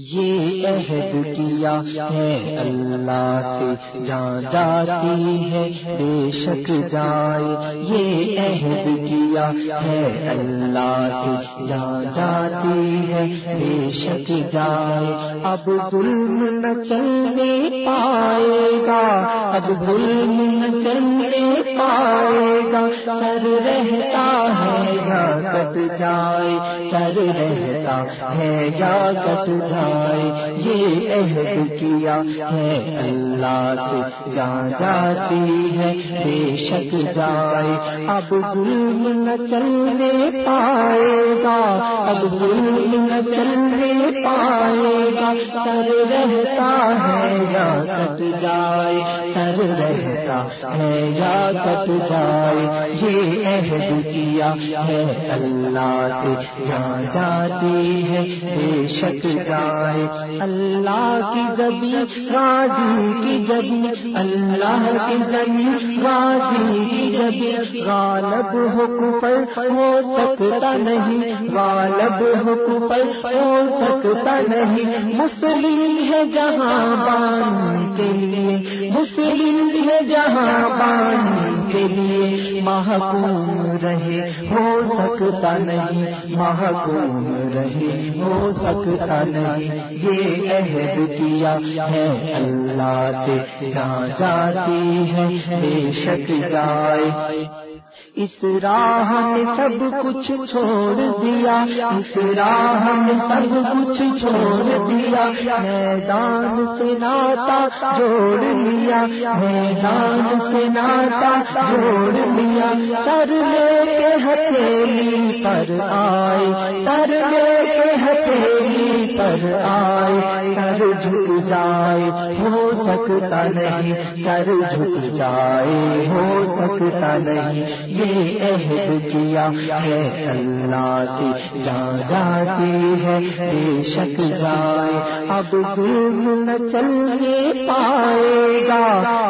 یہ عہد کیا ہے اللہ سے؟ جان جاتی ہے، بے شک جائے۔ یہ عہد کیا ہے اللہ سے؟ جان جاتی ہے، بے شک جائے۔ اب ظلم نہ چلنے پائے گا، اب ظلم نہ چلنے پائے گا۔ سر رہتا ہے یا کٹ جائے۔ سر رہتا ہے یا کٹ جائے۔ یہ عہد کیا ہے۔ اللہ سے جان جاتی ہے، بے شک جائے۔ اب ظلم نہ چلنے پائے گا، اب ظلم نہ چلنے پائے گا۔ سر رہتا ہے یا کٹ جائے، سر رہتا ہے یا کٹ جائے۔ یہ عہد کیا ہے، اللہ سے جان جاتی ہے، بے شک جائے۔ اللہ کی زبی راضی کی جبی اللہ کی زبی راضی کی جبی غالب حکم پر ہو سکتا نہیں، غالب حکم پر ہو سکتا نہیں۔ مسلم ہے جہاں بان کے لیے، مسلم ہے جہاں بان کے لیے محکوم رہے، ہو سکتا نہیں محکوم رہے، ہو سکتا نہیں، یہ عہد کیا ہے اللہ سے جا جاتی ہے، بے شک جائے۔ اس راہ میں سب کچھ چھوڑ دیا، اس راہ میں سب کچھ چھوڑ دیا۔ میدان سے ناتا جوڑ لیا، میدان سے ناتا جوڑ لیا۔ سر لے کے ہتھیلی پر آئے، سر لے کے ہتھیلی پر آئے۔ سر جھک جائے، ہو سکتا نہیں۔ سر جھک جائے، ہو سکتا نہیں۔ یہ عہد کیا ہے اللہ سے؟ جان جاتی ہے بے شک جائے۔ اب ظلم نہ چلنے پائے گا۔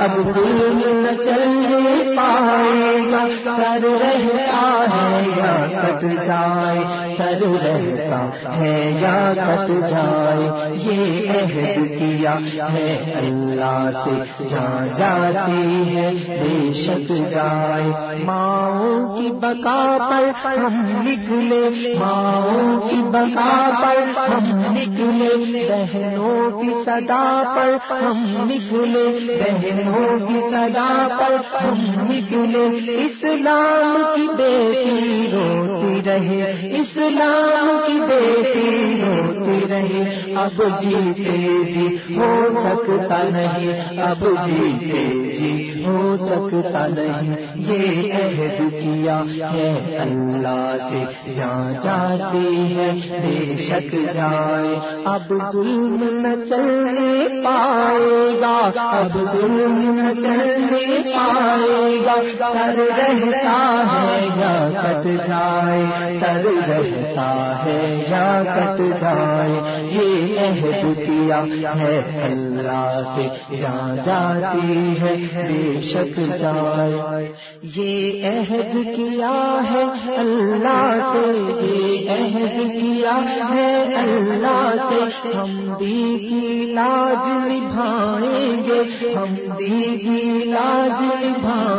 اب ظلم نہ چلنے پائے گا۔ سر رہتا ہے یا کٹ جائے۔ سر رہتا ہے یا کٹ جائے۔ یہ عہد کیا ہے اللہ سے؟ جان جاتی ہے بے شک جائے۔ ماں ہوں۔ ماؤں کی بقا پر ہم نکلے، ماؤں کی بقا پر ہم نکلے، بہنوں کی صدا پر ہم نکلے، بہنوں کی صدا پر ہم نکلے۔ اسلام کی بیٹی روتی رہے، اسلام کی بیٹی روتی رہے۔ اب جیتے جی ہو سکتا نہیں، اب جیتے جی ہو سکتا نہیں۔ یہ عہد کیا ہے، اللہ سے جان جاتی ہے بے شک جائے اب ظلم نہ چلنے پائے گا، اب ظلم نہ چلنے پائے گا سر رہتا ہے یا کٹ جائے؟ سر رہتا ہے یا کٹ جائے؟ یہ عہد کیا ہے اللہ سے؟ جان جاتی ہے بے شک جائے۔ یہ عہد کیا ہے اللہ سے؟ یہ عہد کیا ہے اللہ سے؟ ہم بھی کی لاج نبھائیں گے، ہم بھی کی لاج نبھائیں گے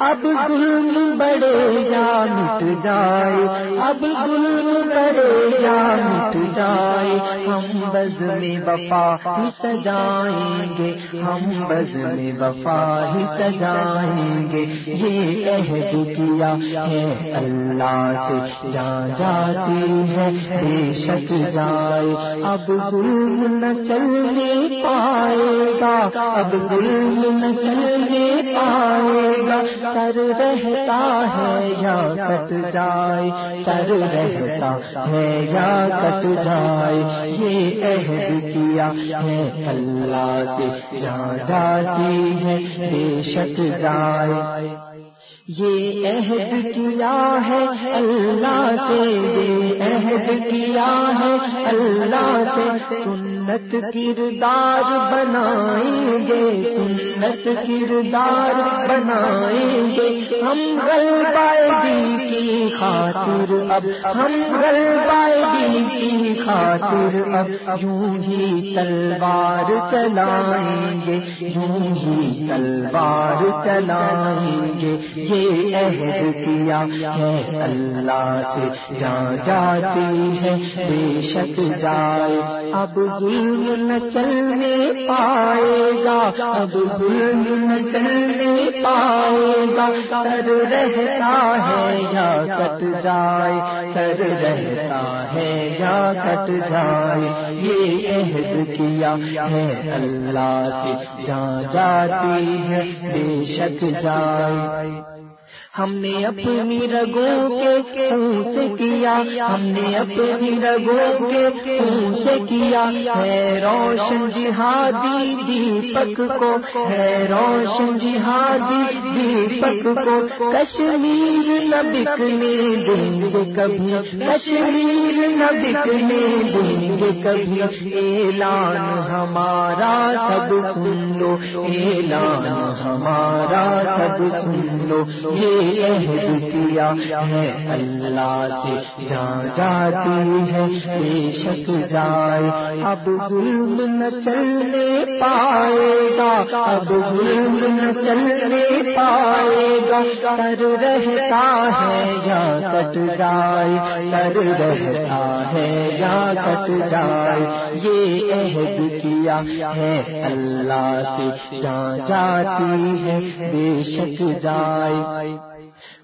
اب ظلم بڑے یا مٹ جائے، اب ظلم بڑے یا مٹ جائے۔ ہم بز میں وفا ہی سجائیں گے، ہم بز میں وفا ہی سجائیں گے۔ یہ عہد کیا ہے اللہ سے جان جاتی ہے بے شک جائے۔ اب ظلم نہ چلنے پائے گا، اب ظلم نہ چلنے پائے گا۔ سر رہتا ہے یا کٹ جائے؟ سر رہتا ہے یا کٹ جائے؟ یہ عہد کیا ہے اللہ سے؟ جان جاتی ہے بے شک جائے۔ یہ عہد کیا ہے اللہ سے؟ یہ عہد کیا ہے اللہ سے؟ سنت کردار بنائیں گے سنت کردار بنائیں گے۔ ہم غلبائے کی خاطر اب، ہم غلبائے کی خاطر اب۔ یوں ہی تلوار چلائیں گے، یوں ہی تلوار چلائیں گے۔ یہ عہد کیا ہے اللہ سے۔ جا جاتی ہے بے شک جائے۔ اب ظلم نہ چلنے پائے گا، اب ظلم نہ چلنے پائے گا۔ سر رہتا ہے یا کٹ جائے۔ سر رہتا ہے یا کٹ جائے۔ یہ عہد کیا ہے اللہ سے۔ جا جاتی ہے بے شک جائے۔ ہم نے اپنی رگوں کے خون سے کیا ہم نے اپنی رگوں کے خون سے کیا۔ ہے روشن جہادی دیپک کو۔ ہے روشن جہادی دیپک کو۔ کشمیر نہ بکنے دیں گے کبھی۔ کشمیر نہ بکنے دیں گے کبھی۔ اعلان ہمارا سب سن لو۔ اعلان ہمارا سب سن لو۔ یہ عہد کیا ہے اللہ سے جا جاتی ہے، بے شک جائے۔ اب ظلم نہ چلنے پائے گا اب ظلم نہ چلنے پائے گا سر رہتا ہے یا کٹ جائے، سر رہتا ہے یا کٹ جائے۔ یہ عہد کیا ہے اللہ سے، جا جاتی ہے، بے شک جائے۔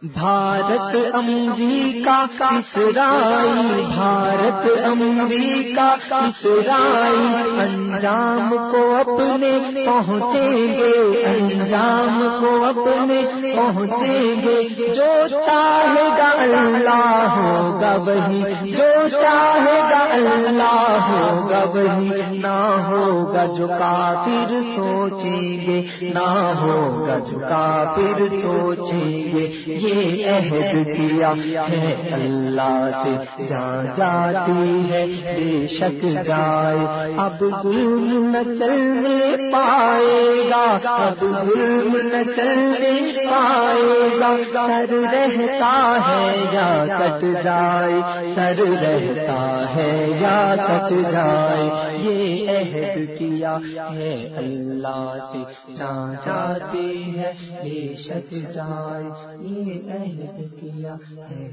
بھارت امریکہ، اسرائیل بھارت امریکہ، اسرائیل انجام کو اپنے پہنچیں گے، انجام کو اپنے پہنچیں گے۔ جو چاہے گا اللہ ہوگا وہی، جو چاہے اللہ ہوگا وہی نہ ہوگا جو کافر سوچیں گے، نہ ہوگا جو کافر سوچیں گے۔ یہ عہد کیا ہے اللہ سے۔ جا جاتی ہے، بے شک جائے۔ اب ظلم نہ چلنے پائے گا، اب ظلم نہ چلنے پائے گا۔ سر رہتا ہے یا کٹ جائے، سر رہتا ہے یا کٹ جائے، یہ عہد کیا ہے اللہ سے۔ جا جاتی ہے بے شک جائے، یہ عہد کیا ہے